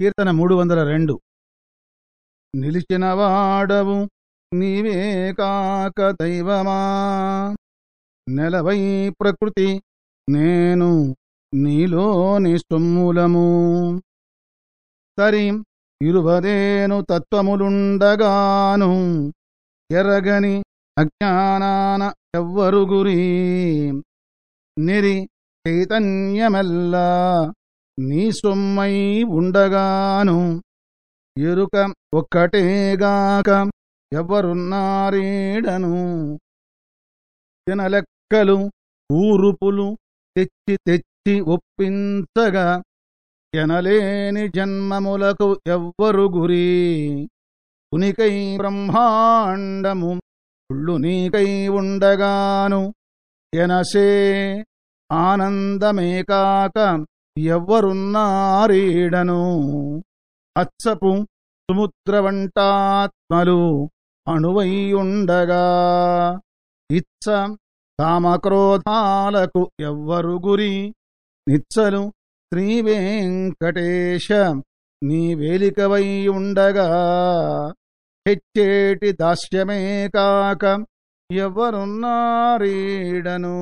కీర్తన మూడు వందల రెండు. నిలిచినవాడవు నీవే కాక దైవమా? నెలవై ప్రకృతి నేను నీలోని సొమ్ములము. తరి ఇరువదేను తత్వములుండగాను ఎరగని అజ్ఞానాన ఎవ్వరు గురి నిరి చైతన్యమెల్లా నీ సొమ్మై ఉండగాను ఎరుక ఒక్కటేగాక ఎవరున్నారీడను. తినలెక్కలు ఊరుపులు తెచ్చి తెచ్చి ఒప్పించగా ఎనలేని జన్మములకు ఎవ్వరు గురి. ఉనికై బ్రహ్మాండము ఉళ్ళు నీకై ఉండగాను ఎనసే ఆనందమే కాక ఎవ్వరున్నారీడను అచ్చపు సుముద్రవంటాత్మలు అణువైయుండగా. ఇచ్చ కామక్రోధాలకు ఎవ్వరు గురి నిచ్చలు శ్రీవేంకటేశ నీ వేలికవై హెచ్చేటి దాస్యమే కాక ఎవరున్నారీడను?